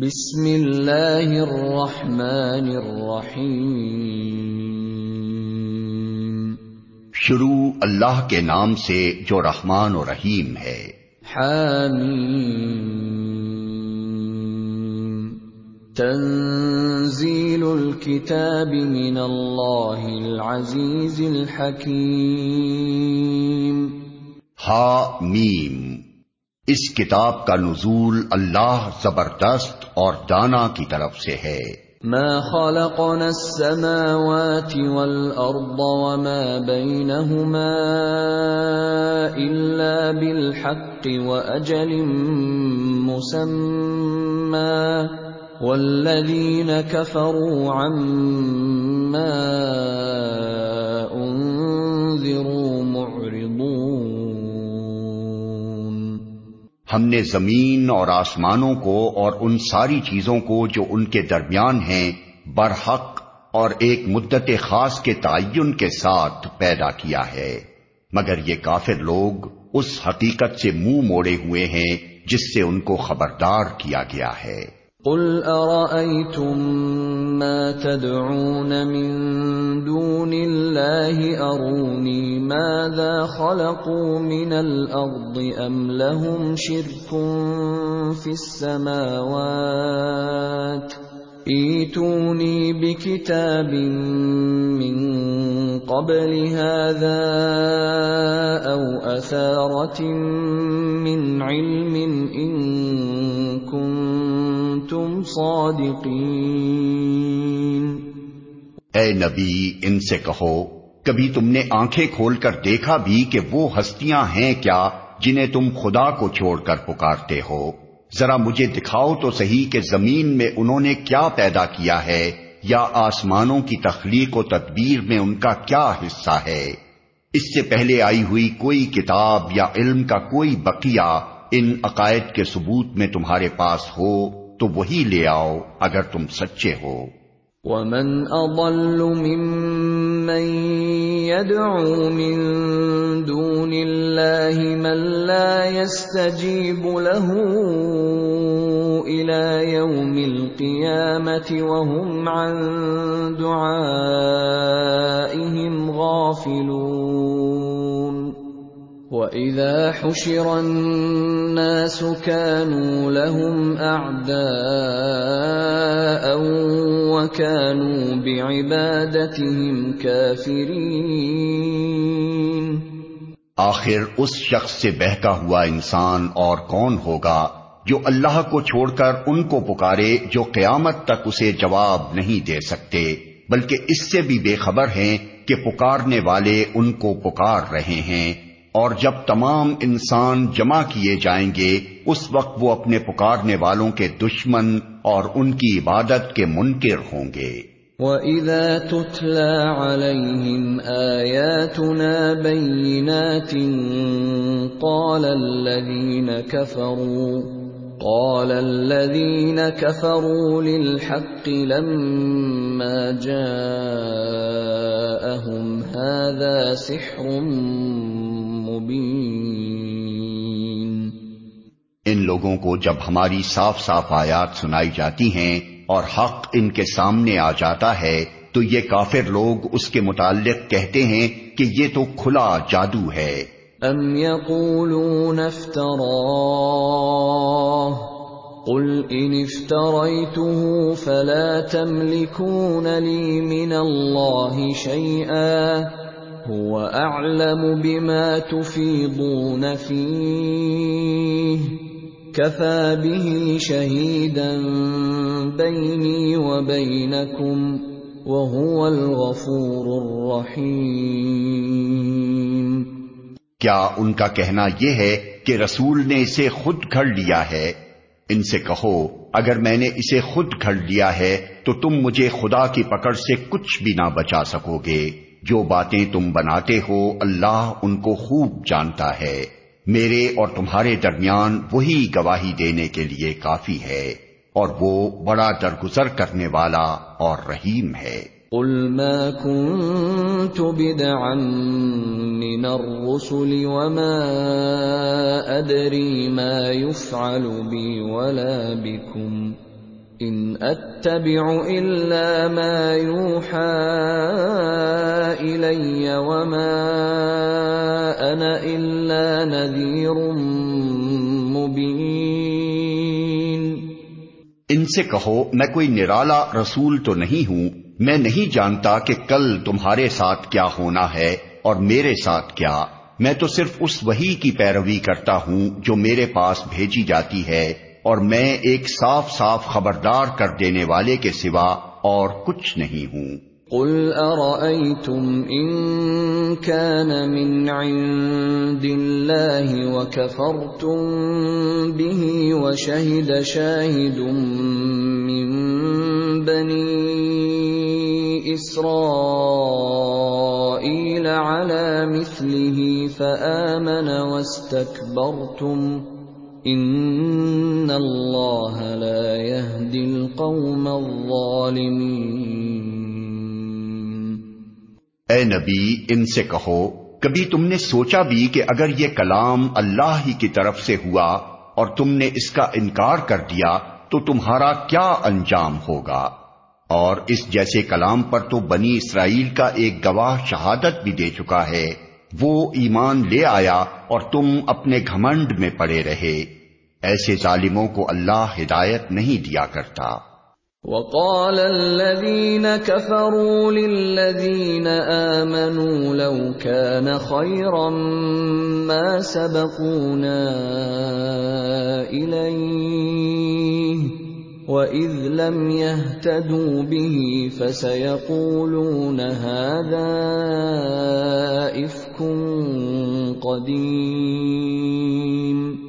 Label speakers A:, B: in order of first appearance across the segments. A: بسم اللہ الرحمن
B: الرحیم شروع اللہ کے نام سے جو رحمان و رحیم ہے
A: حامی تنزیل الكتاب من اللہ العزیز الحکیم
B: حامیم اس کتاب کا نزول اللہ زبردست اور دانا کی طرف سے ہے
A: میں خلقنا کون سم وما اور بین ہوں میں مسمى والذين كفروا عما
B: ہم نے زمین اور آسمانوں کو اور ان ساری چیزوں کو جو ان کے درمیان ہیں برحق اور ایک مدت خاص کے تعین کے ساتھ پیدا کیا ہے مگر یہ کافر لوگ اس حقیقت سے منہ مو موڑے ہوئے ہیں جس سے ان کو خبردار کیا گیا ہے
A: قل ارأيتم ما تدعون من دون الله أروني ماذا خلقوا من الأرض أم لهم شرك في السماوات ایتونی بکتاب من قبل هذا او اثارت من علم ان
B: اے نبی ان سے کہو کبھی تم نے آنکھیں کھول کر دیکھا بھی کہ وہ ہستیاں ہیں کیا جنہیں تم خدا کو چھوڑ کر پکارتے ہو ذرا مجھے دکھاؤ تو صحیح کہ زمین میں انہوں نے کیا پیدا کیا ہے یا آسمانوں کی تخلیق و تدبیر میں ان کا کیا حصہ ہے اس سے پہلے آئی ہوئی کوئی کتاب یا علم کا کوئی بقیہ ان عقائد کے ثبوت میں تمہارے پاس ہو تو وہی لے آؤ اگر تم سچے ہو
A: ومن اضل ممن يدعو من دون الله من لا يستجيب له الى يوم القيامه وهم عن دعائهم غافلون وَإِذَا حُشِرَ النَّاسُ كَانُوا لَهُمْ أَعْدَاءً وَكَانُوا بِعِبَادَتِهِمْ كَافِرِينَ
B: آخر اس شخص سے بہکا ہوا انسان اور کون ہوگا جو اللہ کو چھوڑ کر ان کو پکارے جو قیامت تک اسے جواب نہیں دے سکتے بلکہ اس سے بھی بے خبر ہیں کہ پکارنے والے ان کو پکار رہے ہیں اور جب تمام انسان جمع کیے جائیں گے اس وقت وہ اپنے پکارنے والوں کے دشمن اور ان کی عبادت کے منکر ہوں گے
A: وَإِذَا تُتْلَى عَلَيْهِمْ آيَاتُنَا بَيِّنَاتٍ قَالَ قَالَ الَّذِينَ الَّذِينَ كَفَرُوا كَفَرُوا لِلْحَقِّ لَمَّا جَاءَهُمْ هَذَا سِحْرٌ
B: مبین ان لوگوں کو جب ہماری صاف صاف آیات سنائی جاتی ہیں اور حق ان کے سامنے آ جاتا ہے تو یہ کافر لوگ اس کے متعلق کہتے ہیں کہ یہ تو کھلا جادو ہے
A: ام یقولون قل ان فلا من هو أعلم بما تفيضون فيه كفى به شهيدا بيني وبينكم وهو الغفور الرحيم
B: کیا ان کا کہنا یہ ہے کہ رسول نے اسے خود گھڑ لیا ہے ان سے کہو اگر میں نے اسے خود گھڑ لیا ہے تو تم مجھے خدا کی پکڑ سے کچھ بھی نہ بچا سکو گے جو باتیں تم بناتے ہو اللہ ان کو خوب جانتا ہے میرے اور تمہارے درمیان وہی گواہی دینے کے لیے کافی ہے اور وہ بڑا درگزر کرنے والا اور رحیم ہے قل
A: ما ما كنت بدعا من الرسل وما يفعل ولا ان اتبع الا الا ما يوحى الي وما انا نذير مبين
B: ان سے کہو میں کوئی نرالا رسول تو نہیں ہوں میں نہیں جانتا کہ کل تمہارے ساتھ کیا ہونا ہے اور میرے ساتھ کیا میں تو صرف اس وہی کی پیروی کرتا ہوں جو میرے پاس بھیجی جاتی ہے اور میں ایک صاف صاف خبردار کر دینے والے کے سوا اور کچھ نہیں ہوں
A: قل ارأيتم ان كان من عند الله وكفرتم به وشهد شاهد من بني اسرائيل على مثله فآمن واستكبرتم ان اللہ لا القوم
B: اے نبی ان سے کہو کبھی تم نے سوچا بھی کہ اگر یہ کلام اللہ ہی کی طرف سے ہوا اور تم نے اس کا انکار کر دیا تو تمہارا کیا انجام ہوگا اور اس جیسے کلام پر تو بنی اسرائیل کا ایک گواہ شہادت بھی دے چکا ہے وہ ایمان لے آیا اور تم اپنے گھمنڈ میں پڑے رہے ایسے ظالموں کو اللہ ہدایت نہیں دیا کرتا
A: وقال الذين كفروا للذين آمنوا لو كان خيرا ما سبقونا إليه وإذ لم يهتدوا به فسيقولون هذا إفك
B: قديم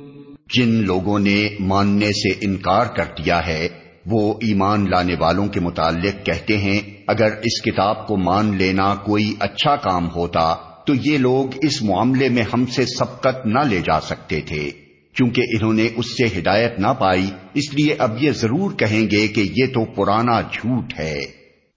B: جن لوگوں نے ماننے سے انکار کر دیا ہے وہ ایمان لانے والوں کے متعلق کہتے ہیں اگر اس کتاب کو مان لینا کوئی اچھا کام ہوتا تو یہ لوگ اس معاملے میں ہم سے سبقت نہ لے جا سکتے تھے چونکہ انہوں نے اس سے ہدایت نہ پائی اس لیے اب یہ ضرور کہیں گے کہ یہ تو پرانا جھوٹ ہے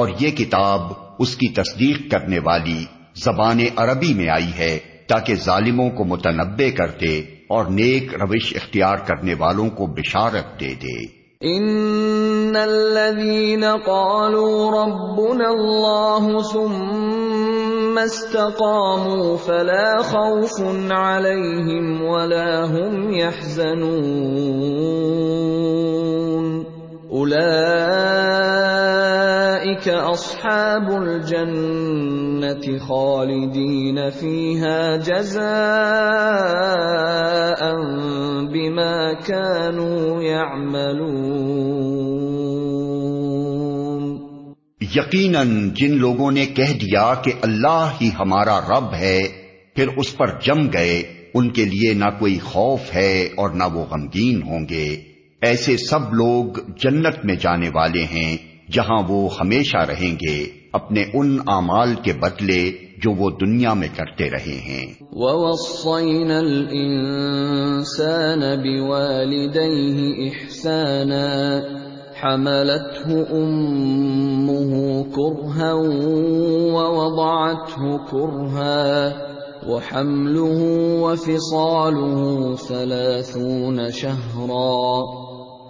B: اور یہ کتاب اس کی تصدیق کرنے والی زبان عربی میں آئی ہے تاکہ ظالموں کو متنبع کر دے اور نیک روش اختیار کرنے والوں کو بشارت دے دے
A: ان قالوا ربنا ثم استقاموا فلا خوف عليهم ولا هم يحزنون جزاء بما یا ملو
B: یقیناً جن لوگوں نے کہہ دیا کہ اللہ ہی ہمارا رب ہے پھر اس پر جم گئے ان کے لیے نہ کوئی خوف ہے اور نہ وہ غمگین ہوں گے ایسے سب لوگ جنت میں جانے والے ہیں جہاں وہ ہمیشہ رہیں گے اپنے ان اعمال کے بدلے جو وہ دنیا میں کرتے رہے ہیں
A: وَوَصَّيْنَا الْإِنسَانَ بِوَالِدَيْهِ إِحْسَانًا حَمَلَتْهُ أُمُّهُ كُرْهًا وَوَضَعَتْهُ كُرْهًا وہ ہم لوں سے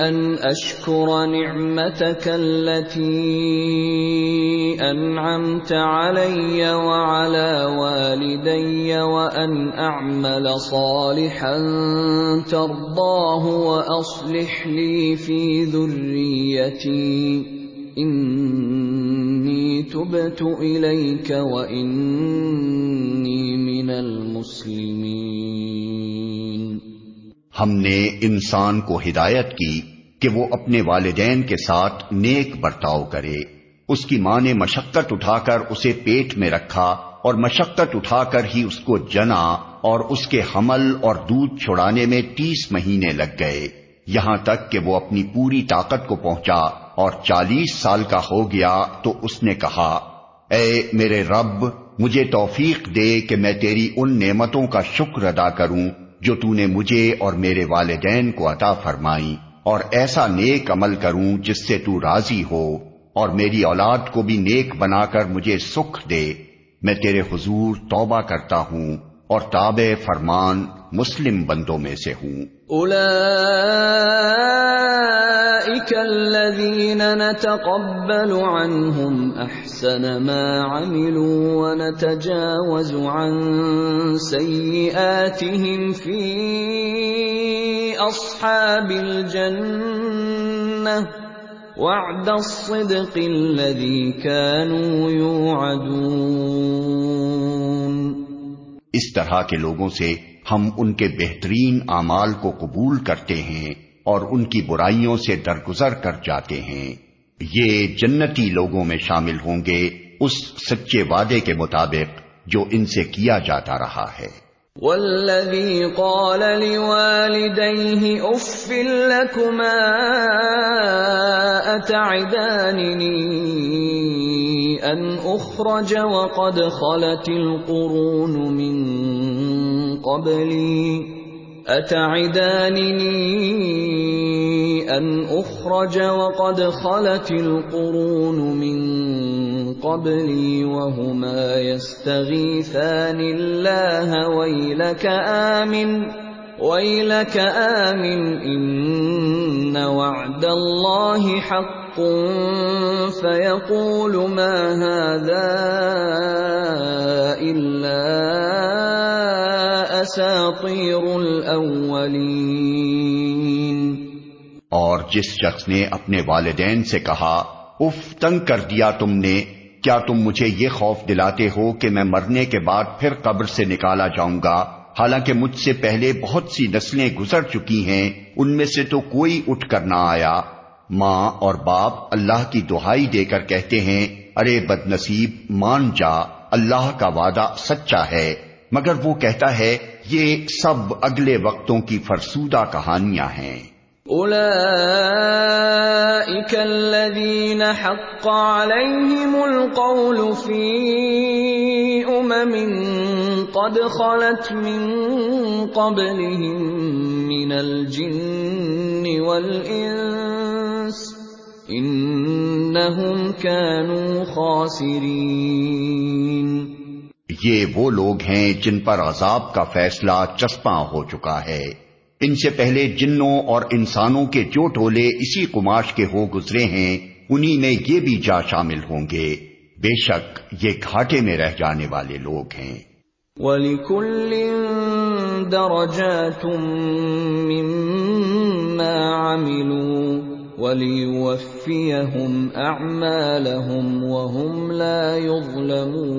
A: ان اشکر نعمتك التي انعمت علي وعلى والدي وان اعمل صالحا ترضاه واصلح لي في ذريتي انی تبت الیک و انی
B: من المسلمین ہم نے انسان کو ہدایت کی کہ وہ اپنے والدین کے ساتھ نیک برتاؤ کرے اس کی ماں نے مشقت اٹھا کر اسے پیٹ میں رکھا اور مشقت اٹھا کر ہی اس کو جنا اور اس کے حمل اور دودھ چھڑانے میں تیس مہینے لگ گئے یہاں تک کہ وہ اپنی پوری طاقت کو پہنچا اور چالیس سال کا ہو گیا تو اس نے کہا اے میرے رب مجھے توفیق دے کہ میں تیری ان نعمتوں کا شکر ادا کروں جو تو نے مجھے اور میرے والدین کو عطا فرمائی اور ایسا نیک عمل کروں جس سے تو راضی ہو اور میری اولاد کو بھی نیک بنا کر مجھے سکھ دے میں تیرے حضور توبہ کرتا ہوں اور تاب فرمان مسلم بندوں میں سے ہوں
A: الذين نتقبل عنهم احسن ما عملوا ونتجاوز عن سيئاتهم في اصحاب الجنه وعد الصدق الذي كانوا يوعدون
B: اس طرح کے لوگوں سے ہم ان کے بہترین اعمال کو قبول کرتے ہیں اور ان کی برائیوں سے درگزر کر جاتے ہیں یہ جنتی لوگوں میں شامل ہوں گے اس سچے وعدے کے مطابق جو ان سے کیا جاتا رہا ہے
A: والذی قال لوالدیہ افل لکما اتعدانی ان اخرج وقد خلت القرون من قبلی اتعدانني ان اخرج وقد خلت القرون من قبلي وهما يستغيثان الله ويلك امن ويلك امن ان وعد الله حق فيقول ما هذا إِلَّا اساطیر الاولین
B: اور جس شخص نے اپنے والدین سے کہا اف تنگ کر دیا تم نے کیا تم مجھے یہ خوف دلاتے ہو کہ میں مرنے کے بعد پھر قبر سے نکالا جاؤں گا حالانکہ مجھ سے پہلے بہت سی نسلیں گزر چکی ہیں ان میں سے تو کوئی اٹھ کر نہ آیا ماں اور باپ اللہ کی دہائی دے کر کہتے ہیں ارے بد نصیب مان جا اللہ کا وعدہ سچا ہے مگر وہ کہتا ہے یہ سب اگلے وقتوں کی فرسودہ کہانیاں ہیں
A: حق اکلین القول ملقی امم قد خلت من قبلهم من الجن والانس کے كانوا قوصری
B: یہ وہ لوگ ہیں جن پر عذاب کا فیصلہ چسپاں ہو چکا ہے ان سے پہلے جنوں اور انسانوں کے جو ٹولے اسی کماش کے ہو گزرے ہیں انہی میں یہ بھی جا شامل ہوں گے بے شک یہ گھاٹے میں رہ جانے والے لوگ ہیں
A: لَا يُظْلَمُونَ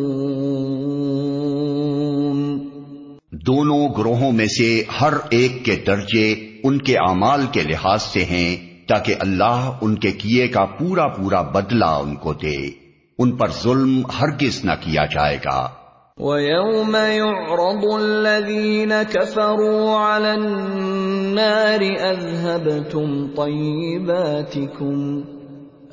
B: دونوں گروہوں میں سے ہر ایک کے درجے ان کے اعمال کے لحاظ سے ہیں تاکہ اللہ ان کے کیے کا پورا پورا بدلہ ان کو دے ان پر ظلم ہرگز نہ کیا جائے گا
A: وَيَوْمَ يُعْرَضُ الَّذِينَ كَفَرُوا عَلَى النَّارِ أَذْهَبْتُمْ طَيِّبَاتِكُمْ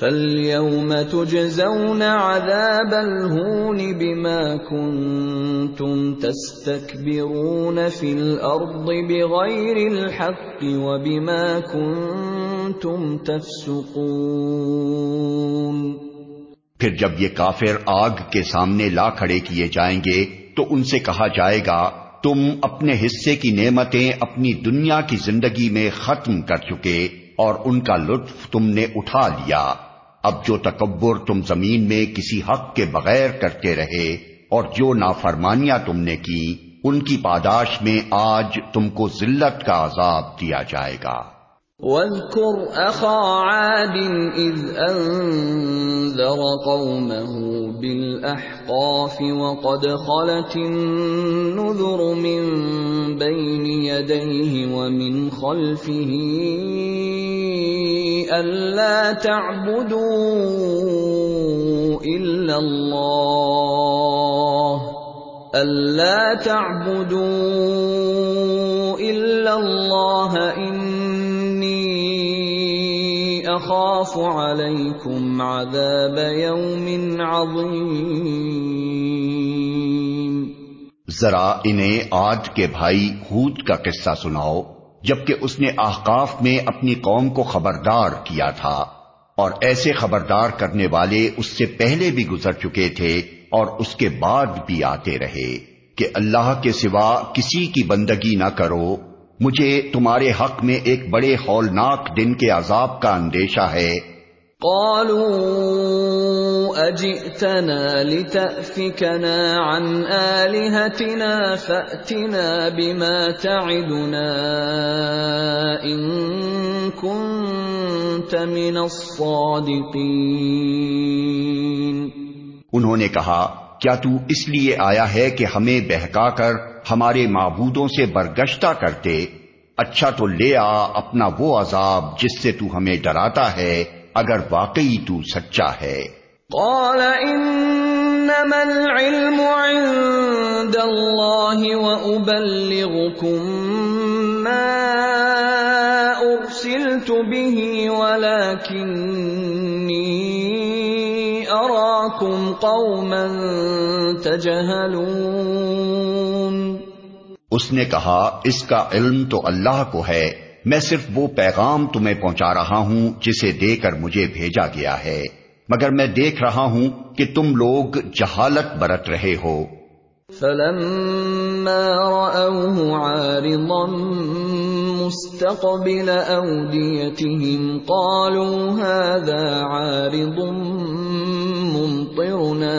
A: فَالْيَوْمَ تُجْزَوْنَ عَذَابَ الْهُونِ بِمَا كُنْتُمْ تَسْتَكْبِرُونَ فِي الْأَرْضِ بِغَيْرِ الْحَقِّ وَبِمَا كُنْتُمْ تَفْسُقُونَ
B: پھر جب یہ کافر آگ کے سامنے لا کھڑے کیے جائیں گے تو ان سے کہا جائے گا تم اپنے حصے کی نعمتیں اپنی دنیا کی زندگی میں ختم کر چکے اور ان کا لطف تم نے اٹھا لیا اب جو تکبر تم زمین میں کسی حق کے بغیر کرتے رہے اور جو نافرمانیاں تم نے کی ان کی پاداش میں آج تم کو ذلت کا عذاب دیا جائے گا
A: وَاذْكُرْ أَخَا عَادٍ إِذْ أَنذَرَ قَوْمَهُ بِالْأَحْقَافِ وَقَدْ خَلَتِ النُّذُرُ مِنْ بَيْنِ يَدَيْهِ وَمِنْ خَلْفِهِ أَلَّا تَعْبُدُوا إِلَّا اللَّهَ أَلَّا تَعْبُدُوا إِلَّا اللَّهَ إِنَّ ذرا
B: انہیں آج کے بھائی ہود کا قصہ سناؤ جبکہ اس نے احقاف میں اپنی قوم کو خبردار کیا تھا اور ایسے خبردار کرنے والے اس سے پہلے بھی گزر چکے تھے اور اس کے بعد بھی آتے رہے کہ اللہ کے سوا کسی کی بندگی نہ کرو مجھے تمہارے حق میں ایک بڑے ہولناک دن کے عذاب کا اندیشہ ہے
A: قالوا اجئتنا لتأفكنا عن آلهتنا فأتنا بما تعدنا ان كنت من
B: الصادقين انہوں نے کہا کیا تو اس لیے آیا ہے کہ ہمیں بہکا کر ہمارے معبودوں سے برگشتہ کرتے اچھا تو لے آ اپنا وہ عذاب جس سے تو ہمیں ڈراتا ہے اگر واقعی تو سچا ہے
A: قال انما العلم عند الله وابلغكم ما ارسلت به ولكنني اراكم قوما
B: تجهلون اس نے کہا اس کا علم تو اللہ کو ہے میں صرف وہ پیغام تمہیں پہنچا رہا ہوں جسے دے کر مجھے بھیجا گیا ہے مگر میں دیکھ رہا ہوں کہ تم لوگ جہالت برت رہے ہو
A: فلما رأوه عارضا مستقبل أوديتهم قالوا هذا عارض ممطرنا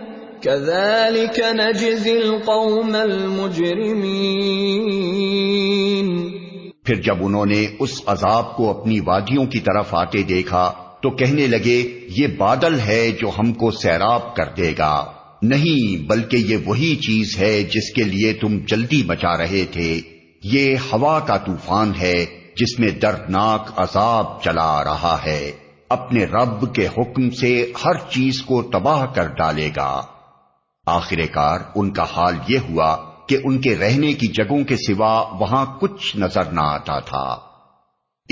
A: پھر
B: جب انہوں نے اس عذاب کو اپنی وادیوں کی طرف آتے دیکھا تو کہنے لگے یہ بادل ہے جو ہم کو سیراب کر دے گا نہیں بلکہ یہ وہی چیز ہے جس کے لیے تم جلدی بچا رہے تھے یہ ہوا کا طوفان ہے جس میں دردناک عذاب چلا رہا ہے اپنے رب کے حکم سے ہر چیز کو تباہ کر ڈالے گا آخر کار ان کا حال یہ ہوا کہ ان کے رہنے کی جگہوں کے سوا وہاں کچھ نظر نہ آتا تھا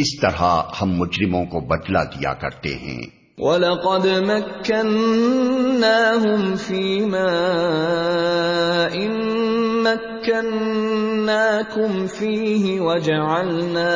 B: اس طرح ہم مجرموں کو بدلا دیا کرتے ہیں
A: وَلَقَدْ مَكَّنَّاهُمْ فِي مَا إِن مَكَّنَّاكُمْ فِيهِ وَجَعَلْنَا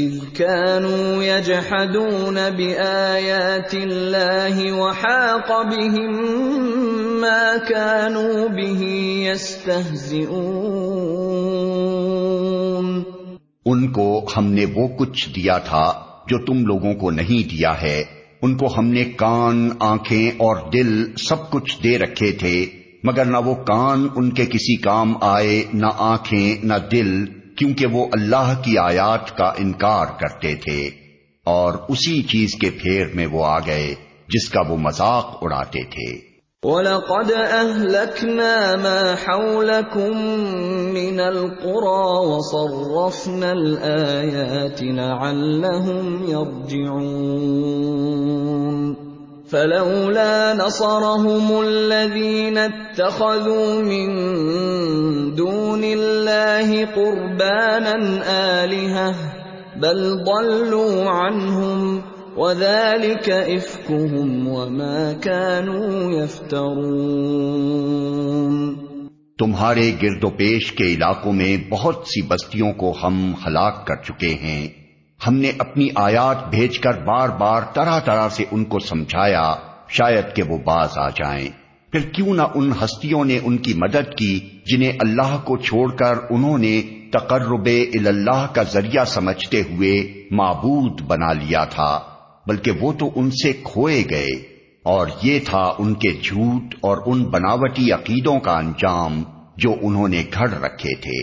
A: ان کو
B: ہم نے وہ کچھ دیا تھا جو تم لوگوں کو نہیں دیا ہے ان کو ہم نے کان آنکھیں اور دل سب کچھ دے رکھے تھے مگر نہ وہ کان ان کے کسی کام آئے نہ آنکھیں نہ دل کیونکہ وہ اللہ کی آیات کا انکار کرتے تھے اور اسی چیز کے پھیر میں وہ آ گئے جس کا وہ مذاق اڑاتے تھے
A: وَلَقَدْ أَهْلَكْنَا مَا حَوْلَكُمْ مِنَ الْقُرَى وَصَرَّفْنَا الْآيَاتِ لَعَلَّهُمْ يَرْجِعُونَ فلولا نصرهم الذين اتخذوا من دون الله قربانا آلهة بل ضلوا عنهم وذلك افكهم وما كانوا يفترون
B: تمہارے گرد و پیش کے علاقوں میں بہت سی بستیوں کو ہم ہلاک کر چکے ہیں ہم نے اپنی آیات بھیج کر بار بار طرح طرح سے ان کو سمجھایا شاید کہ وہ باز آ جائیں پھر کیوں نہ ان ہستیوں نے ان کی مدد کی جنہیں اللہ کو چھوڑ کر انہوں نے تقرب اللہ کا ذریعہ سمجھتے ہوئے معبود بنا لیا تھا بلکہ وہ تو ان سے کھوئے گئے اور یہ تھا ان کے جھوٹ اور ان بناوٹی عقیدوں کا انجام جو انہوں نے گھڑ رکھے تھے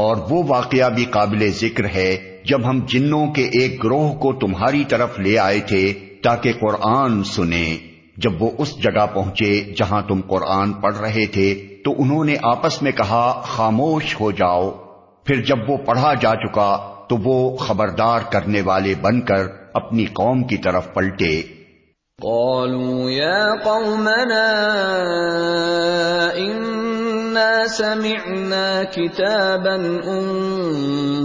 B: اور وہ واقعہ بھی قابل ذکر ہے جب ہم جنوں کے ایک گروہ کو تمہاری طرف لے آئے تھے تاکہ قرآن سنے جب وہ اس جگہ پہنچے جہاں تم قرآن پڑھ رہے تھے تو انہوں نے آپس میں کہا خاموش ہو جاؤ پھر جب وہ پڑھا جا چکا تو وہ خبردار کرنے والے بن کر اپنی قوم کی طرف پلٹے
A: قالوا قومنا سم کتبن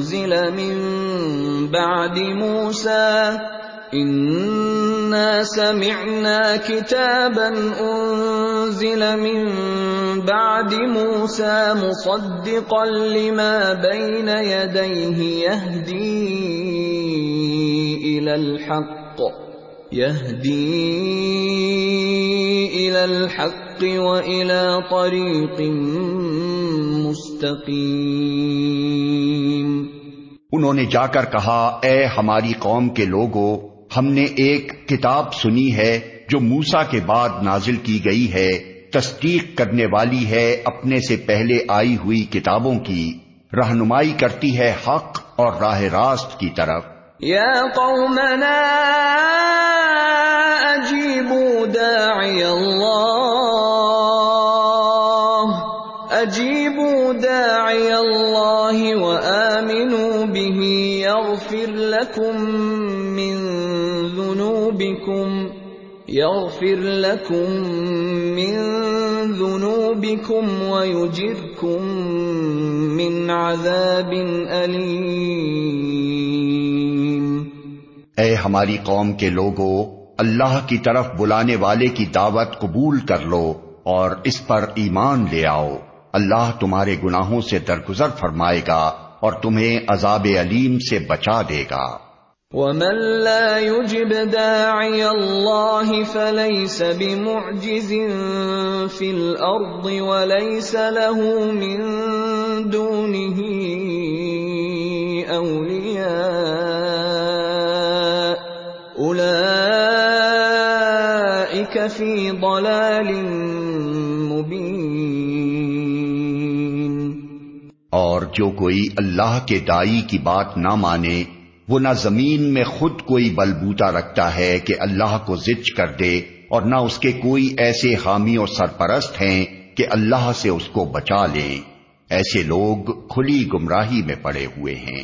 A: ضلمی بادیموس سم کتبن ضلع بادیموس مفد می نئی یحدیحک یحدیحق مُسْتَقِيمٍ
B: انہوں نے جا کر کہا اے ہماری قوم کے لوگوں ہم نے ایک کتاب سنی ہے جو موسا کے بعد نازل کی گئی ہے تصدیق کرنے والی ہے اپنے سے پہلے آئی ہوئی کتابوں کی رہنمائی کرتی ہے حق اور راہ راست کی طرف
A: پو من اجیب دل به يغفر لكم من ذنوبكم يغفر لكم من ذنوبكم ويجركم من عذاب منا
B: اے ہماری قوم کے لوگوں اللہ کی طرف بلانے والے کی دعوت قبول کر لو اور اس پر ایمان لے آؤ اللہ تمہارے گناہوں سے درگزر فرمائے گا اور تمہیں عذاب علیم سے بچا دے گا
A: ومن لا يجب بمعجز له من دونه ضلال مبین
B: اور جو کوئی اللہ کے دائی کی بات نہ مانے وہ نہ زمین میں خود کوئی بلبوتا رکھتا ہے کہ اللہ کو زج کر دے اور نہ اس کے کوئی ایسے حامی اور سرپرست ہیں کہ اللہ سے اس کو بچا لیں ایسے لوگ کھلی گمراہی میں پڑے ہوئے ہیں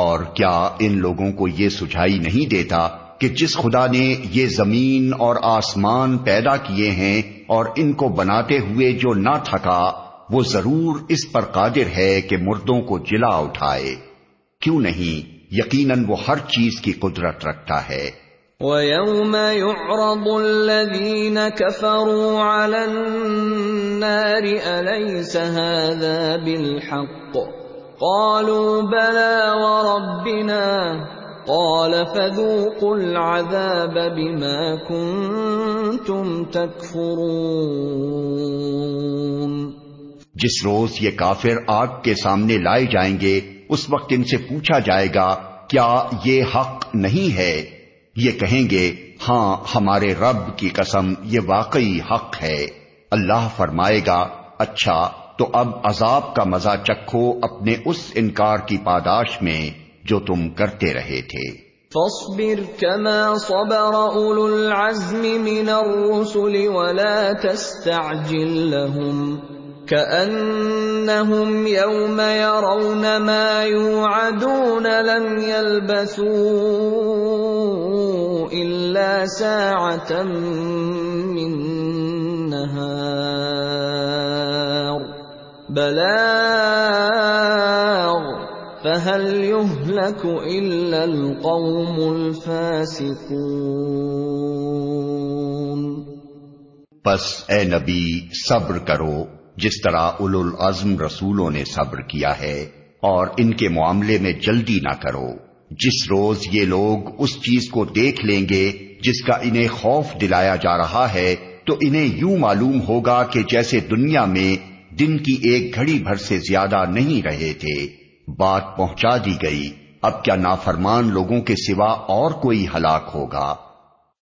B: اور کیا ان لوگوں کو یہ سجھائی نہیں دیتا کہ جس خدا نے یہ زمین اور آسمان پیدا کیے ہیں اور ان کو بناتے ہوئے جو نہ تھکا وہ ضرور اس پر قادر ہے کہ مردوں کو جلا اٹھائے کیوں نہیں یقیناً وہ ہر چیز کی قدرت رکھتا ہے
A: وَيَوْمَ يُعْرَضُ الَّذِينَ كَفَرُوا عَلَى النَّارِ أَلَيْسَ هَذَا بِالْحَقِّ قالوا وربنا قال فذوقوا العذاب بما كنتم تكفرون
B: جس روز یہ کافر آگ کے سامنے لائے جائیں گے اس وقت ان سے پوچھا جائے گا کیا یہ حق نہیں ہے یہ کہیں گے ہاں ہمارے رب کی قسم یہ واقعی حق ہے اللہ فرمائے گا اچھا تو اب عذاب کا مزہ چکھو اپنے اس انکار کی پاداش میں جو تم کرتے رہے تھے
A: فاصبر كما صبر العزم من الرسل ولا تستعجل لهم كأنهم يوم يرون ما يوعدون لم يلبثوا إلا ساعة من نهار بلاغ فهل يهلك إلا القوم الفاسقون
B: پس اے نبی صبر کرو جس طرح اول العزم رسولوں نے صبر کیا ہے اور ان کے معاملے میں جلدی نہ کرو جس روز یہ لوگ اس چیز کو دیکھ لیں گے جس کا انہیں خوف دلایا جا رہا ہے تو انہیں یوں معلوم ہوگا کہ جیسے دنیا میں دن کی ایک گھڑی بھر سے زیادہ نہیں رہے تھے بات پہنچا دی گئی اب کیا نافرمان لوگوں کے سوا اور کوئی ہلاک ہوگا